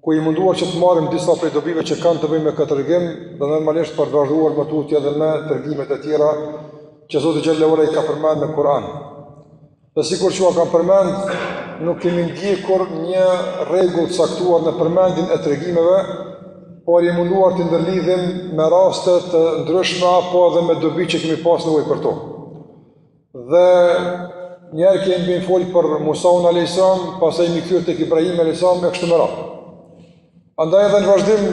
ku jemi munduar që të marrim disa prej dobive që kanë të bëjnë me këtë tregim dhe normalisht për të vazhduar më tutje edhe me tregimet e tjera që Zoti xhallahu ala i ka përmend në Kur'an. Dhe sikur që e kam përmend, nuk kemi ndjekur një rregull të caktuar në përmendjen e tregimeve, por jemi munduar t'i ndërlidhim me raste të ndryshme apo edhe me dobi që kemi pas nevojë për to. Dhe njëherë kemi fol për Musaun a.s. pastaj jemi kthy te Ibrahimi a.s. e kështu me radhë. Andaj edhe në vazhdim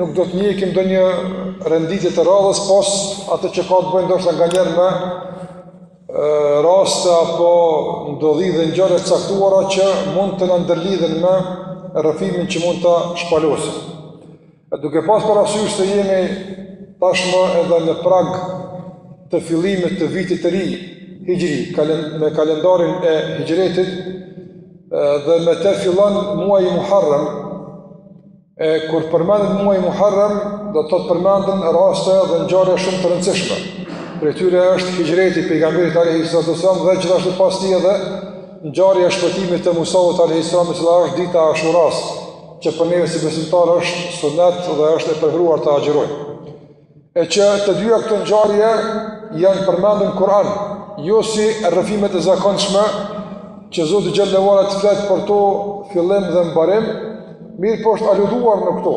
nuk do të ndjekim ndonjë renditje të radhës pos atë që ka të bëjë ndoshta nganjëherë me raste apo ndodhi dhe ngjarje të caktuara që mund të na ndërlidhen me rrëfimin që mund ta shpalosim. E duke pas parasysh se jemi tashmë edhe në prag të fillimit të vitit të ri hixhri, me kalendarin e hixhretit, dhe me të fillon muaji Muharrem, e kur përmendet muaji Muharrem, do të thotë përmenden raste dhe ngjarje shumë të rëndësishme. Prej tyre është hixhreti i pejgamberit alejhi salatu ue selam dhe gjithashtu pas tij edhe ngjarja e shpëtimit të Musaut alejhi selam, e cila është dita e ashuras, që për neve si besimtarë është sunet dhe është e preferuar të agjërojmë. E që të dyja këto ngjarje janë përmend në Kur'an, jo si rrëfimet e zakonshme që Zoti xhele ue ala të flet për to fillim dhe mbarim, mirëpo është aluduar në këto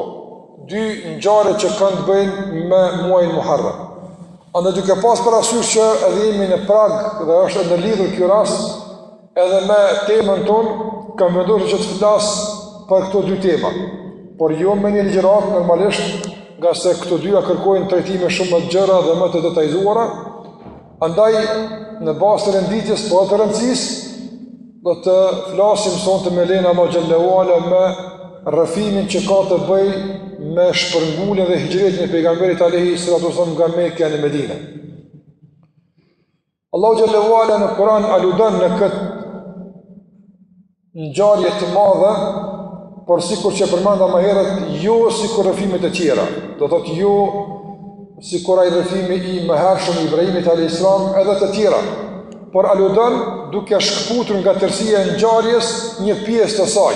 dy ngjarje që kanë të bëjnë me muajin Muharrem. Andaj duke pas parasysh që edhe jemi në prag dhe është e ndërlidhur kjo rast, Edhe me temën tonë, kam vendos që të flas për këto dy tema, por jo me një ligjëratë normalisht, ngase këto dyja kërkojnë trajtime shumë më të gjëra dhe më të detajzuara, andaj në bazë të renditjes apo të rëndësisë, do të flasim sonte me lejen e Allahut xhele ue ala me rrëfimin që ka të bëjë me shpërnguljen dhe hixhretin e pejgamberit alejhi salatu ue selam nga Meka në Medina. Allahu xhele ue ala në Kur'an aludon në këtë ngjarje të madhe, por sikur që përmenda më herët, jo sikur rrëfime të tjera. Do thotë jo sikur ai rrëfimi i mëhershëm i Ibrahimit alayhis salam edhe të tjera. Por aludon duke shkëputur nga tërësia e ngjarjes një pjesë të saj.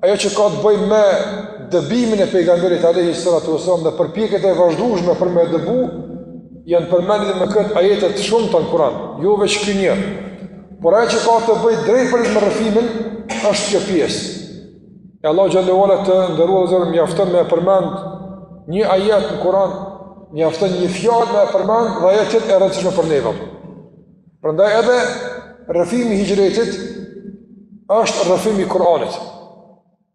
Ajo që ka të bëjë me dëbimin e pejgamberit alayhi salatu wasallam dhe përpjekjet e vazhdueshme për me e dëbu janë përmendur me këtë ajete të shumta në Kur'an, jo veç ky një. Por ajo që ka të bëjë drejtpërdrejt me rrëfimin është kjo pjesë. E Allah xhele ue ala të nderuar vëllezër mjafton me e përmend një ajet në Kur'an, mjafton një fjalë me e përmend dhe ajo që është e rëndësishme për neve. Prandaj edhe rrëfimi i hixhretit është rrëfimi i Kur'anit.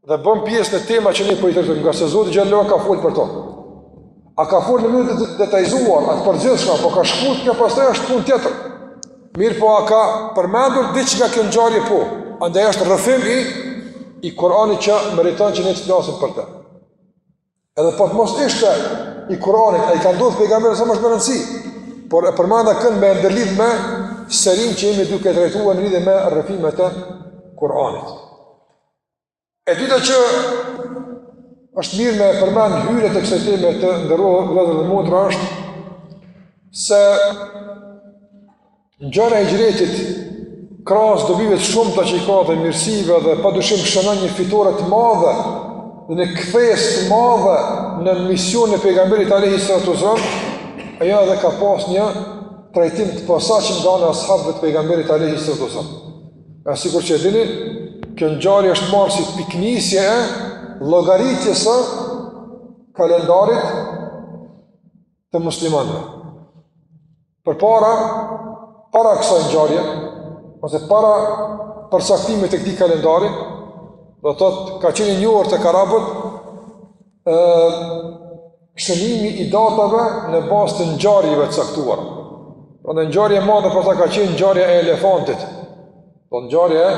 Dhe bën pjesë në tema që ne po i trajtojmë, ngase Zoti xhallahu ka fol për to. A ka fol në mënyrë të detajzuar, a të përgjithshme, apo ka shkurt, kjo pastaj është punë tjetër. Mirëpo a ka përmendur diç nga kjo ngjarje, po. Andaj është rrëfim i Kur'anit që meriton që ne të flasim për të. Edhe po të mos ishte i Kur'anit, e i ka ndodh pejgamberit alayhi salam është me rëndësi. Por e përmenda këtë me ndërlidh me serin që jemi duke trajtuar në lidhje me rrëfimet e Kur'anit. E dyta që është mirë me përmend në hyrje të kësaj teme të nderuar vëllezër dhe motra është se Ngjarja e hixhretit krahas dobive të shumta që i ka dhe mirësive dhe padyshim shënon një fitore të madhe dhe një kthesë të madhe në misionin e pejgamberit alayhi salatu wasallam, ajo edhe ka pas një trajtim të posaçëm nga ana e ashabëve të pejgamberit alayhi salatu wasallam. Ja sikur që e dini, kjo ngjarje është marrë si pikënisje e llogaritjes së kalendarit të muslimanëve. Përpara, para kësaj ngjarje, ose para përcaktimit të këtij kalendari, do të thotë ka qenë i njohur tek arabët, e, shënimi i datave në bazë të ngjarjeve të caktuara. Pra një ngjarje e madhe, për ta ka qenë ngjarja e elefantit, do po ngjarja e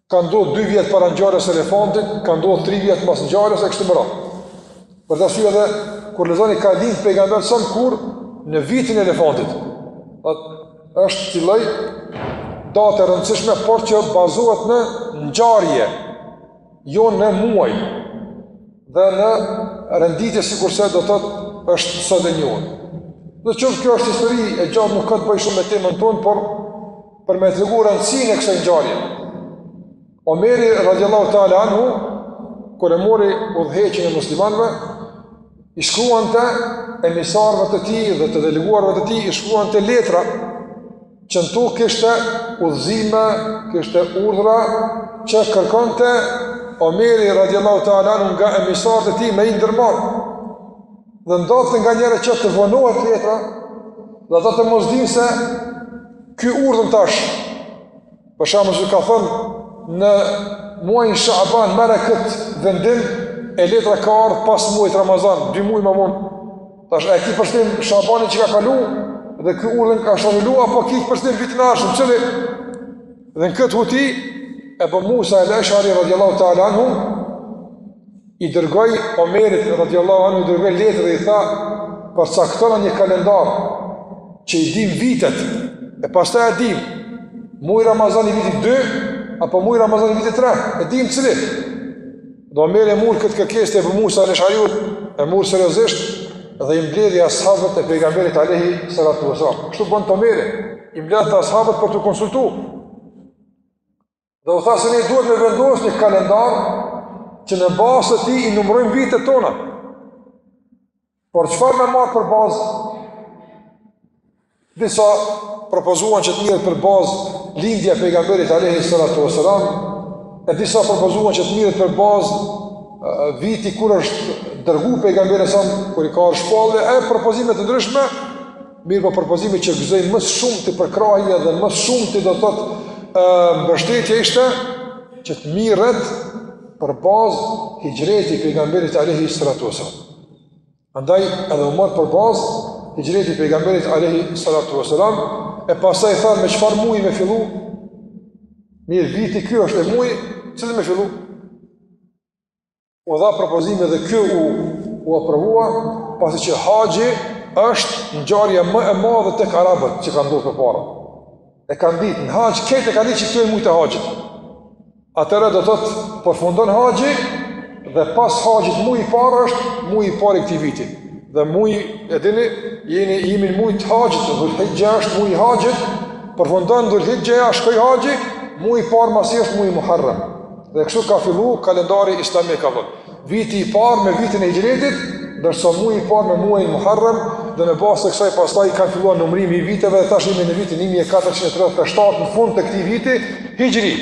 Ka ndodhur 2 vjet para ngjarjes së elefantit, ka ndodhur 3 vjet mas ngjarjes e kështu me radhë. Për atë arsye edhe kur lexoni ka lind pejgamberi alayhi salam kur në vitin e elefantit. Dhe është si lloj datë e rëndësishme, por që bazohet në ngjarje, jo në muaj dhe në renditje sikurse do të thotë është sot e njohur. Sidoqoftë kjo është histori e gjatë nuk ka të bëjë shumë me temën tonë, por për me tregu rëndësinë e kësaj ngjarje. Omeri radiallahu ta'ala anhu, kur e mori udhëheqjen e muslimanëve, i shkruante emisarëve të tij dhe të deleguarve të tij, i shkruante letra, që në to kishte udhëzime, kishte urdhra, që kërkonte Omeri radiallahu ta'ala anhu nga emisarët e tij me i ndërmarrë. dhe ndodhte nganjëherë që të vonohet letra, dhe ata të mos dinë se ky urdhën tash, për shembull që ka thënë në muajin Shaban merre këtë vendim, e letra ka ardhë pas muajit Ramazan, dy muaj më vonë, tash e ki për qëllim Shabanin që ka kalu, dhe ky urdhën tash u anulu, apo ki për qëllim vitin e ardhshëm, cili, dhe në këtë huti, Ebu Musa el Eshari, radiallahu ta'ala anhu, I dërgoi Omerit radhiyallahu anhu i dërgoi letër dhe i tha përcaktona një kalendar që i dimë vitet e pastaj e dimë muaji Ramazan i vitit 2 apo muaji Ramazan i vitit 3 e dimë cili dhe Omeri e mur këtë kërkesë të Abu Musa al-Ash'ariut e mur seriozisht dhe i mbledhi ashabët e pejgamberit alayhi salatu wasallam kështu bënte Omeri i mbledhte ashabët për t'u konsultu Dhe u tha se ne duhet me vendos një kalendar që në bazë të tij i numrojmë vitet tona. Por çfarë me marrë për bazë? Disa propozuan që të mirret për bazë lindja e pejgamberit alejhi salatu ue selam, e disa propozuan që të mirret për bazë viti kur është dërgu pejgamberi alejhi selam, kur i ka ardhë shpallja, e propozime të ndryshme, Mirëpo propozimi që gëzoi më së shumti përkrahje dhe më së shumti do të thotë uh, mbështetje ishte që të mirret për bazë hixhreti i pejgamberit alejhi salatu ue selam. Andaj edhe u mor për bazë hixhreti i pejgamberit alejhi salatu ue selam e pastaj tha me çfarë muji me fillu mirë viti ky është e muji cili me fillu u dha propozimi dhe ky u, u aprovua, pasi që haxhi është ngjarja më e madhe tek arabët që ka ndodhë përpara. E kanë ditë, në haxh, krejt e kanë ditë që kanë mujt e haxhit. Atëherë do të thotë përfundon haxhi, dhe pas haxhit muji i parë është muji i parë i këtij viti. Dhe muji, e dini, jemi në mujt e haxhit, dhul hixhja është muji i haxhit, përfundon dhul hixhja, shkoi haxhi, muji i parë mas tij është muji muharrem. Dhe kështu ka fillu kalendari islamik ka vëllë. Viti i parë me vitin e hixhretit, ndërsa muji i parë me muajin Muharrem, dhe në bazë të kësaj pastaj kanë fillua numrimi i viteve dhe tash jemi në vitin 1437 në fund të këtij viti hixhri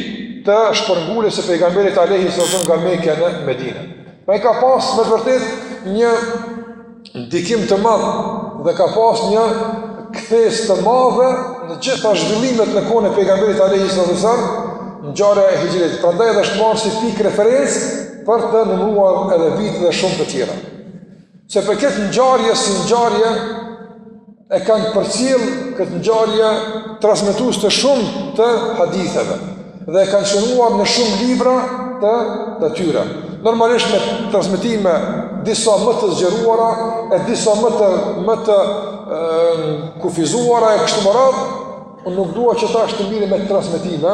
të shpërnguljes së pejgamberit alejhi selam nga Meke në Medina. Pra ka pasë me të vërtetë një ndikim të madh dhe ka pas një kthesë të madhe në gjitha zhvillimet në kohën e pejgamberit alejhi salatu ue selam, ngjarja e hixhretit. Prandaj edhe është marrë si pikë referencë për të numruar edhe vitet dhe shumë të tjera. Sa i përket ngjarjes, si ngjarje, e kanë përcjellë këtë ngjarje transmetues të shumtë të haditheve dhe e kanë shënuar në shumë libra të të tyre. Normalisht me transmetime disa më të zgjeruara e disa më të më të kufizuara e kështu me radhë, unë nuk dua që tash të mirrem me transmetime,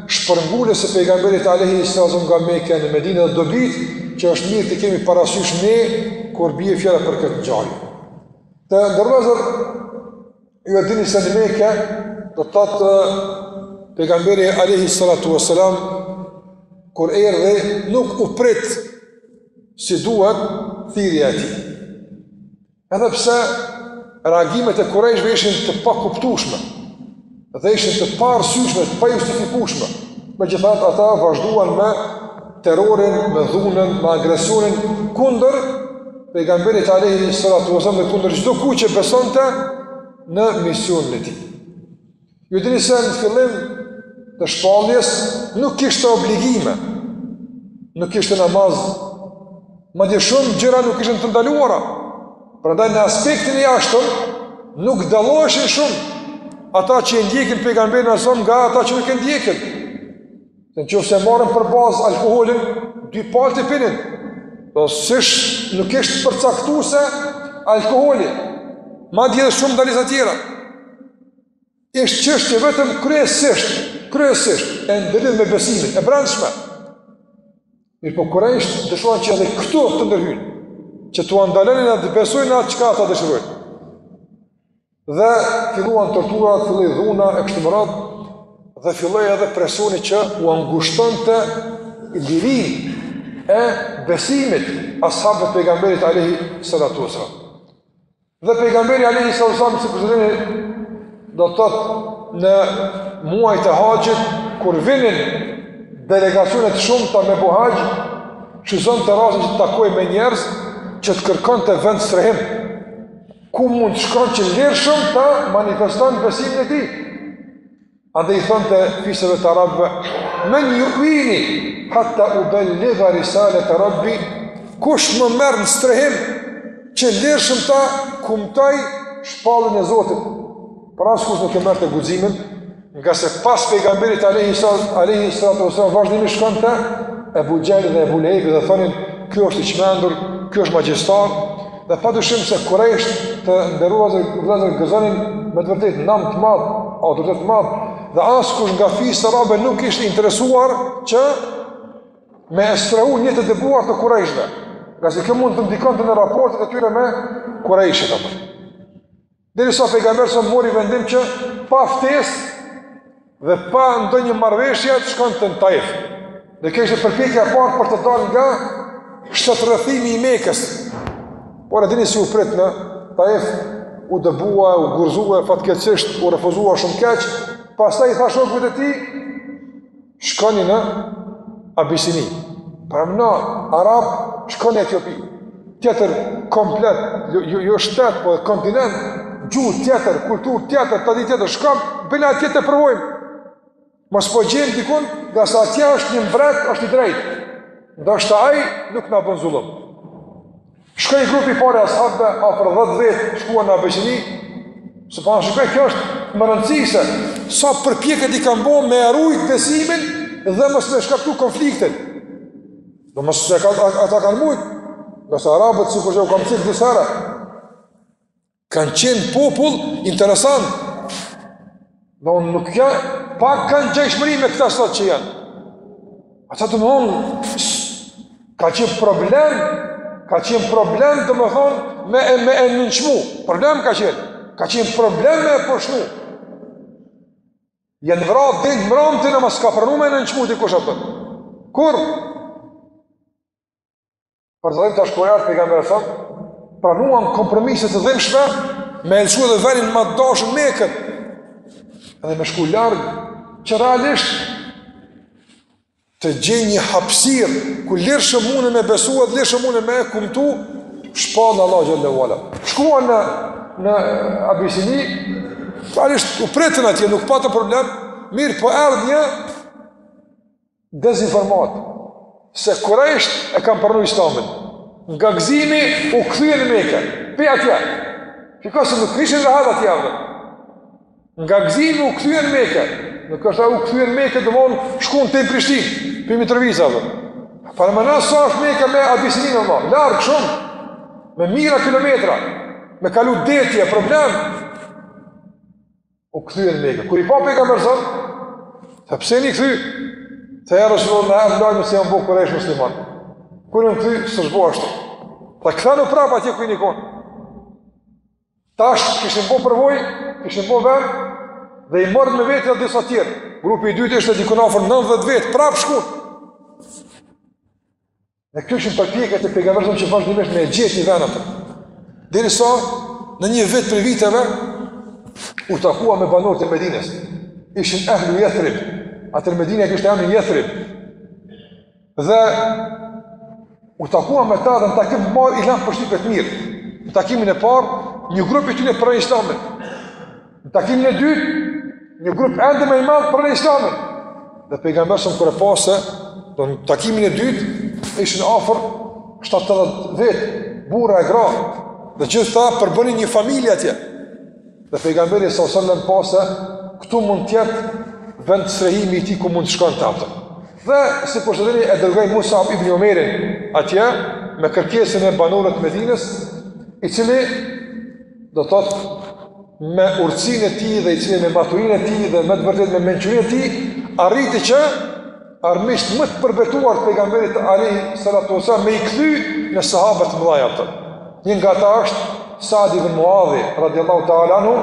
shpërnguljes së pejgamberit alejhi selam nga Meka në Medinë dhe dobitë që është mirë t'i kemi parasysh ne kur bie fjala për këtë ngjarje. Të nderuar vëllezër, ju e dini se në Mekë do të thotë pejgamberi alejhi salatu vesselam kur erdhi nuk u prit si duhet thirrja e tij. Edhe pse reagimet e kurejshëve ishin të pakuptueshme, dhe ishin të paarsyeshme, të pajustifikueshme, megjithatë ata vazhduan me terrorin, me dhunën, me agresionin, kundër pejgamberit alejhi salatu vesselam dhe kundër çdo kujt që besonte në misionin e tij. Ju dini se në fillim të shpalljes nuk kishte obligime, nuk kishte namaz, madje shumë gjëra nuk ishin të ndaluara. Prandaj në aspektin e jashtëm nuk dalloheshin shumë ata që e ndjekin pejgamberin alejhi selam nga ata që nuk e ndjekin. Se në qoftë se marrim për bazë alkoolin, dy palët e pinin. Do sish nuk ishte përcaktues alkooli, madje edhe shumë ndalesa tjera. Ishte çështje vetëm kryesisht, kryesisht, e ndërlidhur me besimin, e brendshme. Mirëpo kurejshët dëshiruan që edhe këtu të ndërhyjnë, që t'ua ndalonin edhe të besojnë atë çka ata dëshirojnë. Dhe filluan tortura, filloi dhuna e kështu me radhë dhe filloi edhe presioni që ua ngushtonte lirinë e besimit as'habëve të pejgamberit alejhi salatu vesselam. Dhe pejgamberi alejhi selam si për çdo vit do të thotë në muajt e haxhit, kur vinin delegacionet e shumta me bo haxh, shfrytëzonte rastin që të takohej me njerëz, që të kërkonte vendstrehim, ku mund të shkon që lirshëm ta manifeston besimin e tij. Andaj i thonte fiseve arabe, men ju'vini hatta ubel-liga risalete rabbi, kush më merr në strehim, që lirshëm ta kumtoj shpalljen e Zotit. Por askush nuk e merrte guximin, ngase pas pejgamberit alejhi salatu vesselam, vazhdimisht shkonte Ebu Xhehli dhe Ebu Lehebi dhe thonin, ky është i çmendur, ky është magjistar, Dhe pa dyshim se kurejshët të nderuar vëllezër gëzonin me të vërtetë nam të madh, autoritet të madh, dhe askush nga fiset arabe nuk ishte i interesuar që me e strehu një të dëbuar të kurejshëve, ngase kjo mund të ndikonte në raportet e tyre me kurejshët. Derisa pejgamberi sa mori vendim që pa ftesë dhe pa ndonjë marrëveshje të shkon në Taif. Dhe kjo ishte përpjekja e parë për të dalë nga shtetrrethimi i Mekës. Por e dini si u prit në Taif, u dëbua, u gurzua fatkeqësisht, u refuzua shumë keq. Pastaj i tha shokëve të tij, shkoni në Abisini, paramendo arabë, shkoni në Etiopi, tjetër komplet, jo, jo, jo shtet, po edhe kontinent, gjuhë tjetër, kulturë tjetër, traditë tjetër, shkoni, bini atje, të provojmë. Mos po gjejmë dikun, ngase atje është një mbret, është i drejtë. Ndoshta ai nuk na bën zullum. Shkoi grupi i parë i ashabëve, afër 10 vetë, shkuan në Abisini. Sepse shiko, kjo është me rëndësi, se sa përpjekjet i kanë bo me e rujt besimin dhe mos me shkaktu konfliktin. Domethënë se ata kanë mujt, ngase arabët sikur që u kam cek disa Kanë qenë popull interesant. Nuk, a, pak kanë ngjashmëri me këta sot që janë. Ata domethënë, ka qenë problem, ka qenë problem domethënë, me e me e nënçmu. Problem ka qenë, ka qenë problem me e poshtnu. Janë vra deri në t'mramin ama s'ka pranu me e nënçmu dikush. Kurrë. për të dhënë tash kur ardhi pejgamberi sa pranuan kompromise të dhimbshme me e lëshu edhe vendin më të dashur, Mekën. Edhe me shku larg që realisht të gjejnë një hapësirë ku lirshëm munden me besu edhe lirshëm munden me e kumtu shpalljen e Allahut Xhele ve Ala. Shkuan në, në Abisini, realisht u pritën atje, nuk patën problem, mirëpo erdh një dezinformatë se kurejshët e kanë pranu islamin, nga gëzimi u kthyen në Mekë, prej atje, si ka se nuk ishin rahat atje avde, nga gëzimi u kthyen në Mekë, nuk asht u kthyen në Mekë, domethënë, shkun te në Prishtinë prej Mitrovice, dhe, paramendo sa është Meka me Abisininë, dhe, larg shumë, me mijëra kilometra, me kalu dete, problem, u kthyen në Mekë. Kur i pa pejgamberi sa, tha pse jeni kthy? Thanë erdh një lajm se janë bërë kurejshët muslimanë. Kur janë kthy s'është bo ashtu. Tha kthehuni prapë atje ku keni konë. Tash kishin bërë përvojë, kishin bërë vend dhe i morën me vete disa të tjerë. Grupi i dytë ishte dikun afër 90 vetë, prapë shkun. E kjo ishin përpjekjet e pejgamberit sa që vazhdimisht me gjetë një vend atë. Derisa në një vit prej viteve u takua me banorët e Medinës. Ishin ehlu Jethrib. Atëherë Medina kishte emrin Jethrib. Dhe u takua me ta dhe në takim të parë i lanë përshtypje të mirë. Në takimin e parë, një grup i tyre pranoi Islamin. Në takimin e dytë, një grup ende më i madh pranoi Islamin. Dhe pejgamberi alejhi selam kur e pa se në takimin e dytë ishin afër 70 vetë, burra e gra, dhe gjithë ta përbënin një familje atje. Dhe pejgamberi alejhi selam pa se këtu mund të jetë vend strehimi i tij ku mund të shkon ta. Dhe si po zëri e dërgoi Musab ibn Umejrin atje me kërkesën e banorëve të Medinës, i cili do të thotë me urtësinë e tij dhe i cili me maturinë e tij dhe me të vërtetë me mençurinë e tij arriti që armiqtë më të përbetuar të pejgamberit alejhi salatu ves selam me i kthy në sahabë të mëdhaj ato. Një nga ta është Sa'd ibn Muadhi radijallahu ta'ala anhu,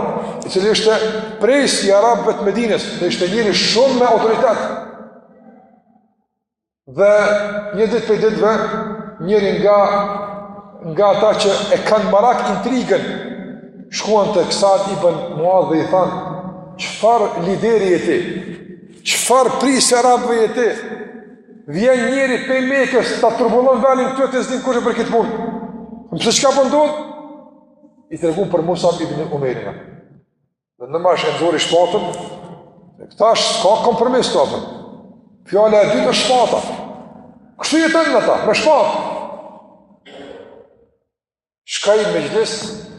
i cili ishte prijës i arabëve të Medinës, dhe ishte njeri shumë me autoritet. Dhe një ditë prej ditëve, njëri nga, nga ta që e kanë marak intrigën, shkuan tek Sa'd ibn Muadh dhe i thanë, çfarë lideri je ti, çfarë prijësi i arabëve je ti, vjen njeri prej Mekës, ta turbullon venin ty e ti s'din kurgjë për këtë punë. Pse, çka po ndodh? Po i tregun për Musab ibn Umejrin. Dhe në mash e nxori shpatën, te këta s'ka kompromis të atëm. Fjala e dytë shpata. Kështu jetonin ata, me shpatë. Shkoi në mexhlis,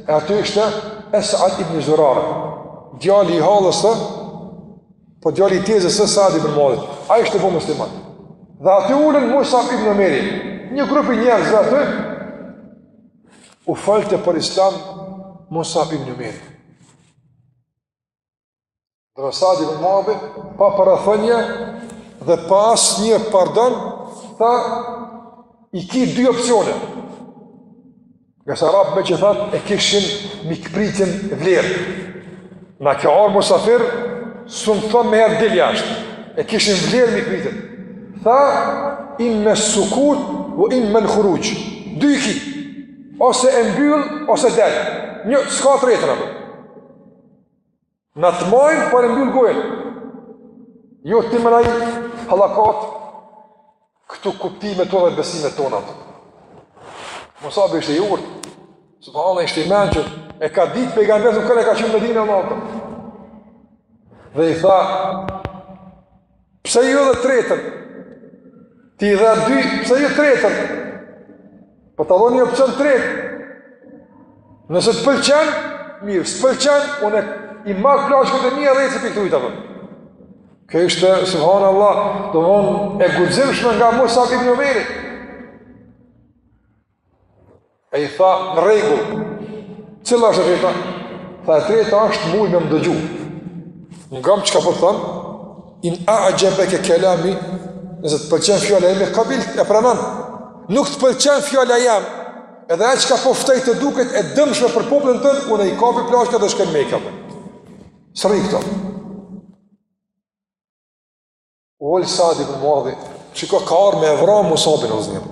e aty ishte Esad ibn Zurara. Djali i hallës së, po djali i tezes së Sa'd ibn Muadhit. Ai ishte bo musliman. Dhe aty ulun Musab ibn Umejri. Një grupi njerëz dhe aty, u folte për islam Musab ibn Umejr. Dhe Sa'd ibn Muadhi, pa parathënie dhe pa asnjë pardon, tha, i ki dy opcione. Ngase arabët, meqë thashë, e kishin mikpritjen vlerë. Na ka ardh musafir, s'un i thom meniherë dil jashtë. E kishin vlerë mikpritjen. Tha, imma sukut, ve imma el-khuruxh. Dy ki, ose e mbyll, ose del. Një, s'ka të tretën. Na të majmë, por e mbyll gojën. Jo, ti më nëjë, halakatë, këtu kuptimet tona dhe besimet tona. Musabi ishte i urtë, subhanallah ishte i mençëm, e ka ditë pejgamberi kë e ka çu n'Medinë e natën. Dhe i tha, pse jo dhe tretën? Ti dhe dy, pse jo tretën? Po ta lo një opcion të tretë. Nëse të pëlqen, mirë, s'të pëlqen, unë i marr plaçkat e mija edhe se pikë të ujtë, apëtë. Kjo ishte, subhanë Allah, domethënë e guximshme nga Musab ibn Umejri. E i tha, në rregull, cila është e treta? Tha e treta është mujë me më dëgju. Ngomë çka po thom, In a'jabaka kalami, nëse të pëlqen fjala ime, kabilt, e pranon. Nuk të pëlqen fjala jem, edhe atë çka po ftoj të duket e dëmshme për popullin tënd, unë i kapi plaçkat dhe shkoj në Mekë. S'rri këtu. U ul Sad ibn Muadhi, që ka ardh me e vra Musabin o zënjëm.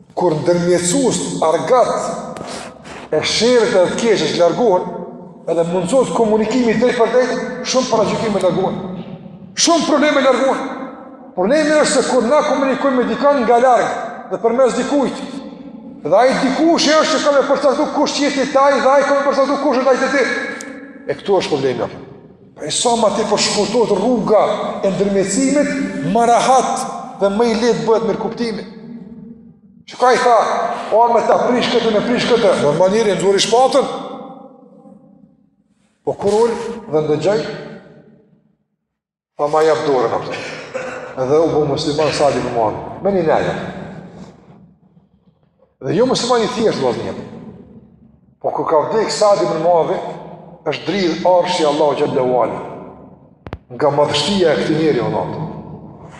Kur ndërmjetësuesit, argatët e sherrit e të keqes largohen, edhe mundësohet komunikimi drejtpërdrejt, shumë paragjykime largohen. Shumë probleme largohen. Problemi është se kur na komunikojmë me dikan nga larg dhe përmes dikujt, dhe ai dikushi është që ka me përcaktu kush je ti te ai dhe ai ka me përcaktu kush është ai te ti. E këtu është problemi. E sa ma tepër shkurtohet rruga e ndërmjetësimit, ma rahat dhe ma i lehtë bëhet mirëkuptimi. Çka i tha, o me ta prish këtë, me prish këtë, në manjeri nxori shpatën, o po kur u ul dhe ndëgjoi, tha ma jep dorën në përë, edhe u bo musliman Sad ibn Muadhi, me një nëjë. Dhe jo musliman i thjeshtë, vazhë Po kur ka vdek Sad ibn Muadhi, është dridh arshi i Allahut xhel-le ue ala. Nga madhështia e këtij njeriu, o natë.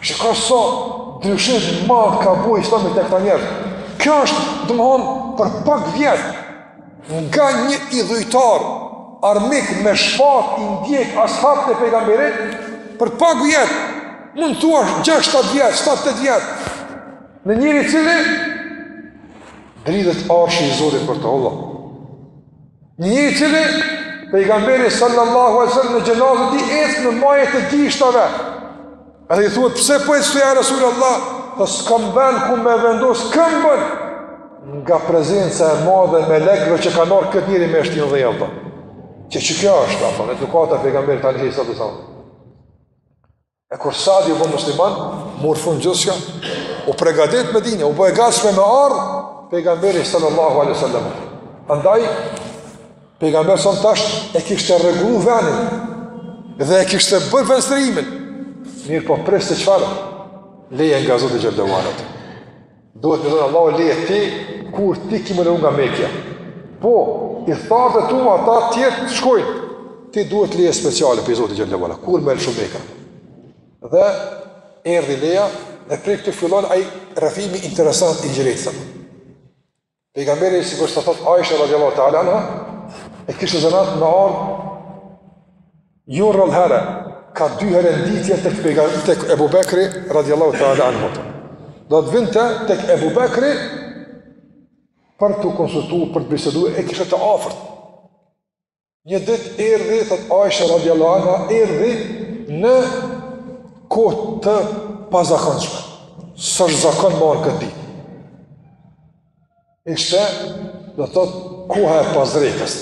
Shih sa ndryshim t'madh ka bo islami te këta njerëz. Kjo është, domethonë, për pak vjet, nga një idhujtar, armik me shpatë, i ndjek as'habët e pejgamberit, për pak vjet, mund të thuash 6-7 vjet, 7-8 vjet, Në njeri i cili dridhet arshi i Zotit për të Allah. Në njeri i cili pejgamberi sallallahu alaihi wasallam në xhenazë të tij ecë në majë të gishtave. Edhe i thuhet pse po ec kështu ja Rasulullah, tha s'kam vend ku me vendos këmbën nga prezenca e madhe e melekëve që kanë ardh këtë njeri me shti në dhe jelëta. Që që kjo është, apë, në edukata e pejgamberit alejhi salatu selam. E kur Sadi u bë musliman, mor fund gjithçka, u përgatit Medine, u bë e gatshme me ardh pejgamberi sallallahu alaihi wasallam. Andaj pejgamberi son tash e kishte rregullu vendin dhe e kishte bërë vendstrehimin. Mirëpo priste çfarë? Leje nga Zoti xhele ve ala. Duhet me dhënë Allahu leje ti kur ti ki me lëviz nga Mekja. Po, i thartë tu ata të tjerë të shkojnë. Ti duhet leje speciale prej Zotit xhele ve ala. Kur me lëshu Mekën. Dhe erdhi leja e prej këtu fillon ai rrëfimi interesant i hixhretit. Pejgamberi sikurse thot Aisha radhiyallahu ta'ala anha e kishte zanat me ardh jo rrallë herë ka dy herë n'ditë tek tek Abu Bekri radhiyallahu ta'ala anhu do të vinte tek Abu Bekri për t'u konsultuar për të biseduar e kishte të afërt Një ditë erdhi, thot Aisha radiallahu anha, erdhi në kohë të pazakonshme. S'është zakon me ardh këtë ditë. Ishte, do të thot, koha e pasdrekës.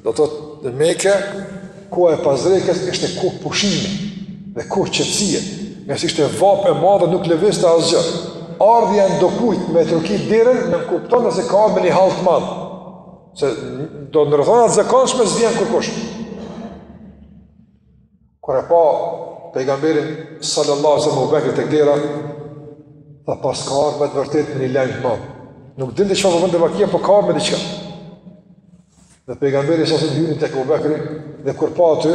Do të thot, në Meke, koha e pasdrekës ishte kohë pushimi dhe kohë qetësie. Ngase ishte vapë e madhe nuk lëvizte asgjë. Ardhja e ndokujt me trokit derën, nënkupton se ka ardhë me një hall të madh. Se do në rrethana të zakonshme s'vjen kërkush. Kur e pa pejgamberin sallallahu sallam Ebu Bekri tek dera, tha paska ardh me të vërtetë me një lajm të madh. Nuk dinte çfarë përmban dhe vakia, po ka ardh me diçka. Dhe pejgamberi sallallahu sallam hyri tek Ebu Bekri, dhe kur pa aty,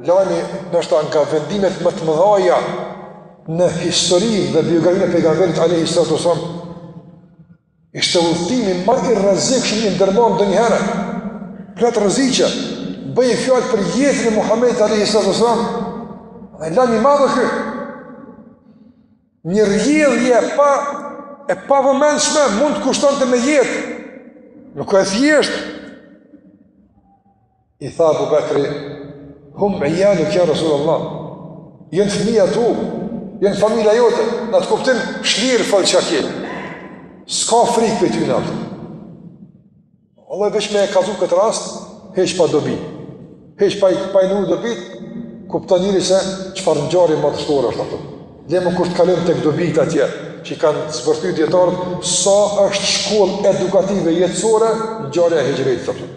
Lajmi ndoshta nga vendimet më të mëdha në histori dhe biografinë e pejgamberit alayhi salatu wasallam. Ishte udhëtimi më i rrezikshëm i ndërmarrë ndonjëherë. Plot rreziqe. Bëhej fjalë për jetën e Muhamedit alayhi salatu wasallam. Dhe lajm i madh ky. Një rrjedhje e pa e pavëmendshme mund të kushtonte me jetë. Nuk e thjesht. I tha Abu Bakri, hum ehluke ja Rasul Allah, janë fëmija tu, janë familja jote, në atë kuptim shlirë fol çka ke, s'ka frikë për ty në aftë. Vallahi veç me kallxu këtë rast, hiç pa dobi, hiç pa, pa i nxjerr dobi, kupton njeri se çfarë ngjarje madhështore është ajo. Dhe më kur të kalojmë tek dobitë atje, që i kanë zbërthy dijetarët, sa është shkollë edukative jetësore ngjarja e hixhretit të të të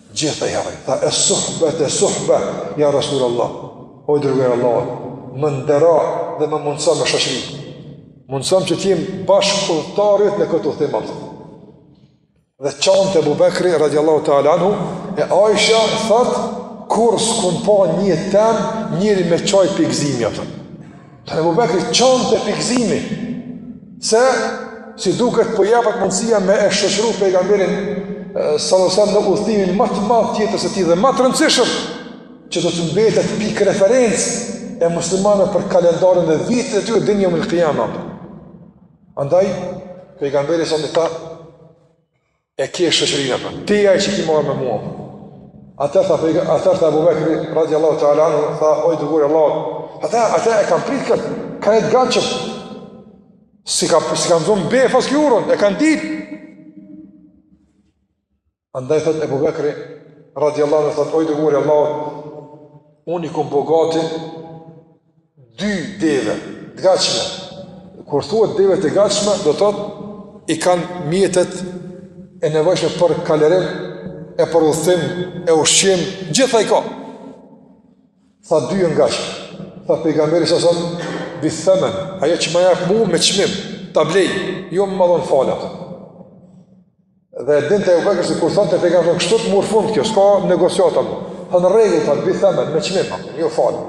Gjitha, atëherë, tha, e suhbet, e suhbet, ja Rasul Allah, o i dërguari Allahut, më ndero dhe më mundëso me shoqëri. Mundësom që t'jem bashkudhëtari yt në këtë udhëtim atë. Dhe qante Ebu Bekri, radiallahu ta'ala anhu, e Aisha, thotë, kurrë s'kum pa n'jetë tem njeri me qajt prej gëzimi atë. Për Ebu Bekri qante prej gëzimi, se si duket po jepet mundësia me e shoqëru pejgamberin s.a.s. në udhëtimin më të madh të jetës së tij dhe më të rëndësishëm, që do të mbetet pikë referencë e muslimanëve për kalendarin dhe vitet e tyre deri në jeumil kijame. Andaj, pejgamberi s.a.s. i tha, E ke shoqërinë pra, ti je që ki me ardhë me mua. Atëherë tha, atëherë tha Ebu Bekri, radi Allahu ta'ala anhu, tha, o i dërguari Allahut, atë, atë e kam pritë këtë, ka e të ganqëm, si ka, si ka nëzëm be, fas kjo urën, e kam ditë. Andaj thotë Ebu Bekri, radi Allahu, thotë, o i dërguari Allahut, unë i kom bo gati, dy deve të gatshme. Kur thuhet deve të gatshme, do të thotë i kanë mjetet e nevojshme për kalërim, e për udhëtim, e ushqim, gjitha i ka. Tha dy janë gatshme. Tha pejgamberi s.a.s. bi themen, ajo që ma jep mua me çmim, ta blej, jo me ma dhon falas. Dhe e dinte Ebu Bekri se kur thotë Pejgamberi kështu të murrë fund kjo, s'ka negociata më. Tha në rregull, tha, bi themen, me çmim, jo falë.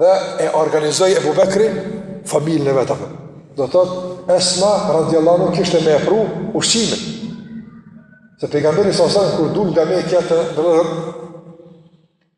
Dhe e organizoi Ebu Bekri familjen e vetë, do të thotë, Esma radiallahu anha kishte me e pru ushqimin. Se pejgamberi s.a.s., kur dul nga Meka,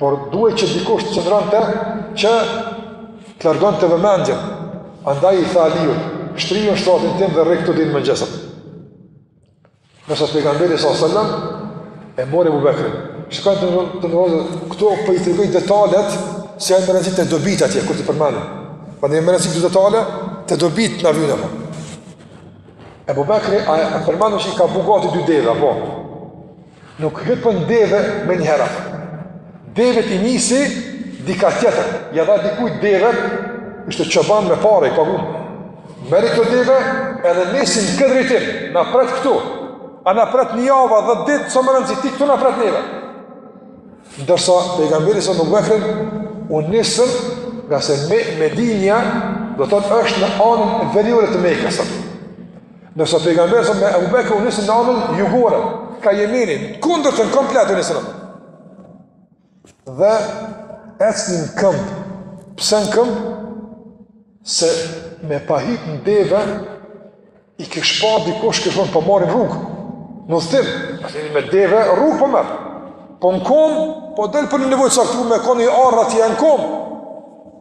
Por duhej që dikush të qëndronte që të largonte vëmendjen. Andaj i tha Aliut, shtriju në shtratin tim dhe rri këtu deri në mëngjes. Ndërsa pejgamberi s.a.s. e mori Ebu Bekrin. Shikoni të nderuar, këto pra po i tregoj detalet se janë me rëndësi te dobitë atje, kur t'i përmendim. Por po janë me rëndësi këto detale, te dobitë na vynë. Ebu Bekri, a e përmendëm që i ka bo gati dy deve, apo? Nuk hypën deve menjëherë. Devet i nisi dika tjetër. Ia dha dikujt devet, ishte çoban me pare i pagum. Merri këto deve edhe nisi n'këtë drejtim, na pret këtu. A na pret një javë a dhjetë ditë, s'o me rëndësi, ti këtu na pret neve. Ndërsa, pejgamberi s.a.s. me Ebu Bekrin u nisën nga se me, Medinja, do të thotë është në anën veriore të Mekës. Ndërsa pejgamberi sa me Abu Bekr u nisën në anën jugore, kah Jemeni, kundërtën komplet u nisën. Dhe ecnin në këmb. Pse në këmb? Se me pas hip në deve i kish pa dikush kish thonë po marrin rrugë. Në udhëtim, atë me deve rrugë po merr. Po në kom, po del për një nevojë të caktume kah ni ara atje në kom.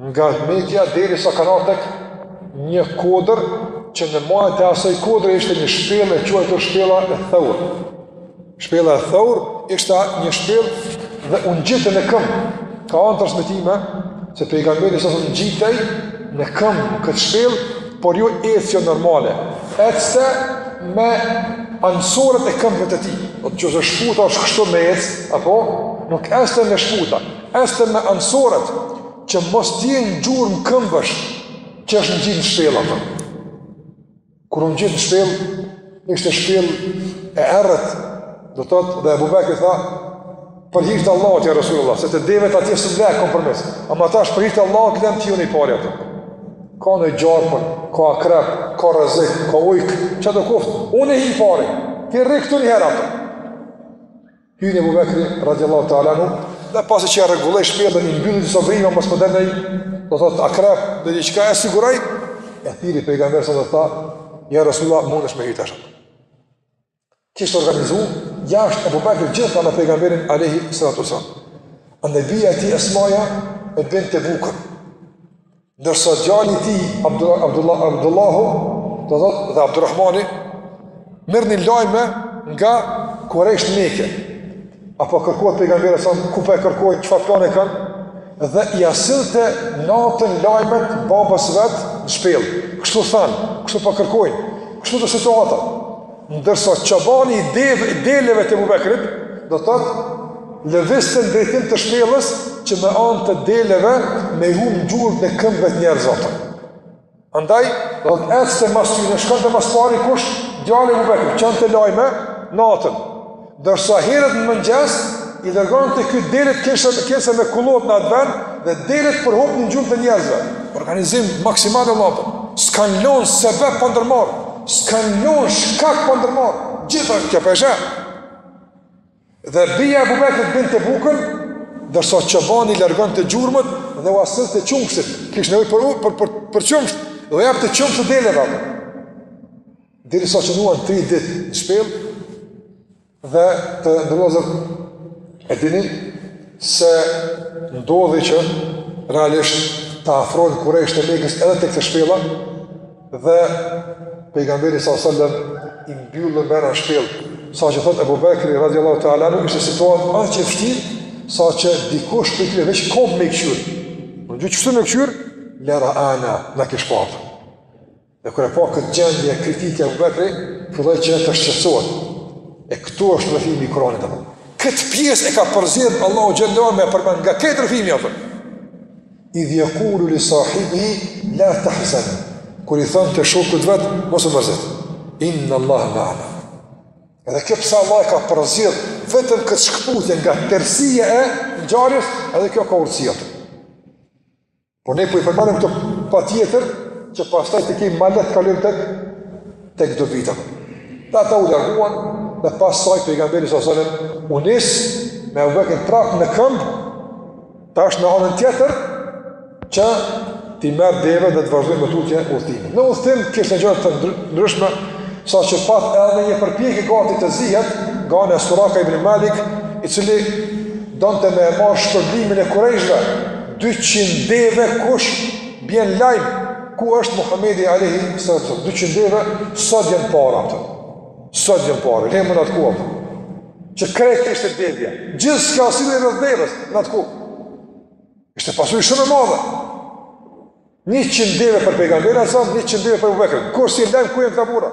Nga Mekja derisa kanë ardh tek një kodër që në majë të asoj kodër ishte një shpellë e quajtur shpella e Theur. Shpella e Theur ishte një shpellë dhe u ngjitën në këmbë. Ka në transmetime se pejgamberi sa ngjitej në këmbë këtë shpellë, por jo ecje normale. Ecte me anësoret e këmbëve të tij. Do të thotë se shputa është kështu me ec apo? Nuk ecte me shputa. Ecte me anësoret që mos t'jenë gjurmë këmbësh që është ngjit në shpellë atë. Kur u ngjit në shpellë, ishte shpellë e errët, do të thotë dhe Abu Bekri tha, për hir të Allahut ja Rasulullah, se te devet atje s'më le kompromis, ama tash për hir të Allahut lem t'hi un i pari atë. Ka ndonjë gjarpër, ka akrep, ka rrezik, ka ujk, çka do koftë, unë hi i pari, ti rri këtu njëherë atë. Hyn Abu Bekri radiallahu ta'ala anhu dhe pasi që e rregulloi shpellën i mbylli disa vrima mos po del do thot akrep dhe diçka e siguroi e thirri pejgamberin sa dhe tha ja rasulullah mundesh me hi tash kishte organizu jashtë Abu Bekri gjithë me pejgamberin alayhi salatu wasallam dhe bija e tij Esmaja e binte bukën Ndërsa djali i tij Abdullah Abdullah Abdullahu, do të thotë dhe Abdurrahmani, merrnin lajme nga kurejshët në Mekë. A po kërkohet pejgamberi sa ku po e kërkojnë, çfarë plane kanë? Dhe ia sillte natën lajmet babës vet në shpellë. Kështu thanë, kështu po kërkojnë. Kështu është situata. Ndërsa çobani i dev i deleve të Abu Bekrit, do të thotë lëvizte në drejtim të shpellës që me anë të deleve me i hum gjurmët e këmbëve të njerëzve. Andaj, do të thotë ecte mas tyne, shkonte ma s'pari kush, djali i Abu Bekrit, çonte lajme, natën. Ndërsa herët në mëngjes, i dërgonte ky delet kinse, kinse me kullot në atë vend, dhe delet po hupnin gjurmët e njerëzve. Organizim maksimal e lapër, s'kanë lonë sebep pa ndërmarrë, s'kanë lonë shkak pa ndërmarrë, gjitha në kjo peshe. Dhe bija e Abu Bekrit binte bukën, ndërsa çobani largonte gjurmët dhe u sillte qumështin, kishin nevojë për, për, për, për qumësht, dhe u jepte qumësht të deleve. Derisa qëndruan tri dit në shpellë dhe të nderuar vllezër e dini se ndodhi që realisht të afrohen kurejshët e Mekës edhe tek te shpella dhe pejgamberi sa sëllëm i mbyllë mrena në shpellë saqë thot Ebu Bekri radiallahu ta'ala anhu ishte situata aq e vështirë saqë dikush prej tyre veç kom me këqyr në gju kështu me këqyr lera ana na kish pa Dhe kur e pa këtë gjendje kritike Abu Bekri, filloi që të shqetësohet. E këtu është rrëfimi i Kuranit apo. Këtë pjesë e ka përzgjedh Allahu xhel-le shanuhu me përmend nga këtë rrëfimi apo. Idh yaqulu li sahibihi la tahzan. Kur i thoshte shokut vet, mos u mërzit. Inna Allaha ma'ana. Edhe kjo pse Allahu e ka përzgjedh vetëm këtë shkëputje nga tërësia e ngjarjes, edhe kjo ka urtësi atë. Por ne po i përmendim këto patjetër, që pastaj ta kemi ma lehtë kalojmë te te këto vite. Dhe ata u larguan, dhe pastaj pejgamberi sa sellem, u nis me Ebu Bekrin prap në këmbë, tash në anën tjetër, që t'i marrë devet dhe të vazhdojnë më tutje udhëtimin. Në udhëtim, kishte ngjarje të ndryshme, saqë pat edhe një përpjekje gati të zihet, nga ana e Suraka ibn Malik, i cili donte me e marrë shpërblimin e kurejshve, 200 deve kush bjen lajm ku është Muhamedi alayhi salatu 200 deve sot janë para ato sot janë para le më atë kohë që krejt ishte devja gjithçka sillej rreth devës në atë kohë ishte pasuri shumë e madhe 100 deve për pejgamberin sa 100 deve për Ebu Bekrin kush sjell lajm ku janë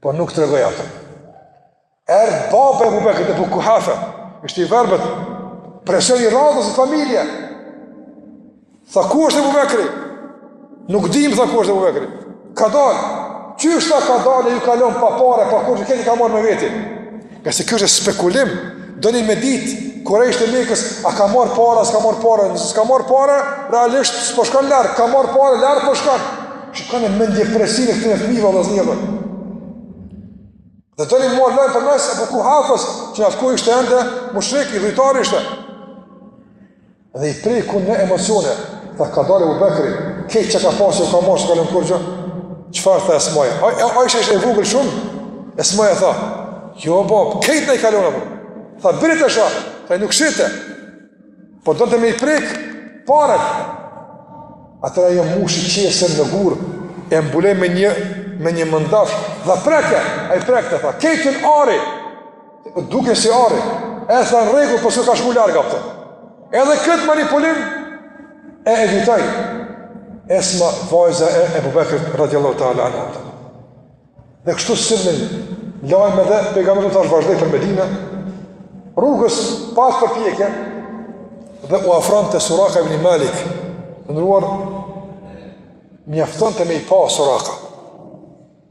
Po nuk tregoi atë. Erdh baba i Ebu Bekrit Ebu Kuhafe, ishte i verbët, presion i radhës i familjes. Tha ku është e bubekëri? Nuk dim, tha ku është e bubekëri. Ka dalë, qysh ka dalë e ju ka lon pa pare, pa kurgjë, krejt i ka marrë me veti. Ngase kjo ishte spekulim, donin me ditë, kurejshët e Mekës, a ka marrë para, s'ka marrë para, nëse s'ka marrë para, realisht s'po shkon larg, ka marrë para, larg po shkon. Që ka në mendje presion e këtë në fmiva dhe zhjeve. Dhe donin me marrë lajm përmes Ebu Kuhafës, që në atë kohë ishte ende, mushrik, idhujtar ishte. Dhe i preku në emocione, tha ka dalë Ebu Bekri, krejt çka ka pasë, ka marrë, s'ju ka lënë kurgjë, çfarë tha Esmaja, a, a, Aishja ishte e vogël shumë, Esmaja tha, jo bab, krejt na i ka lon, apo. tha bjeri t'i shoh, tha ai nuk shihte, po donte me i prek, paret, atëherë ajo mushi qesen me gurë, e mbuloi me një, me një mëndafsh, dhe prekte, ai prekte, tha, krejt ari, Duken si ari, e tha në rregull, po s'ka shku larg, a po. Edhe këtë manipulim, e evitoi Esma, vajza e Ebu Bekrit, radiallahu ta'ala anhu, a po. Dhe kështu sillnin lajme dhe pejgamberi tash vazhdoi për Medina, rrugës pas përpjekjes, dhe u afronte Suraka ibni Malik, të nderuar, mjaftonte me i pa Suraka.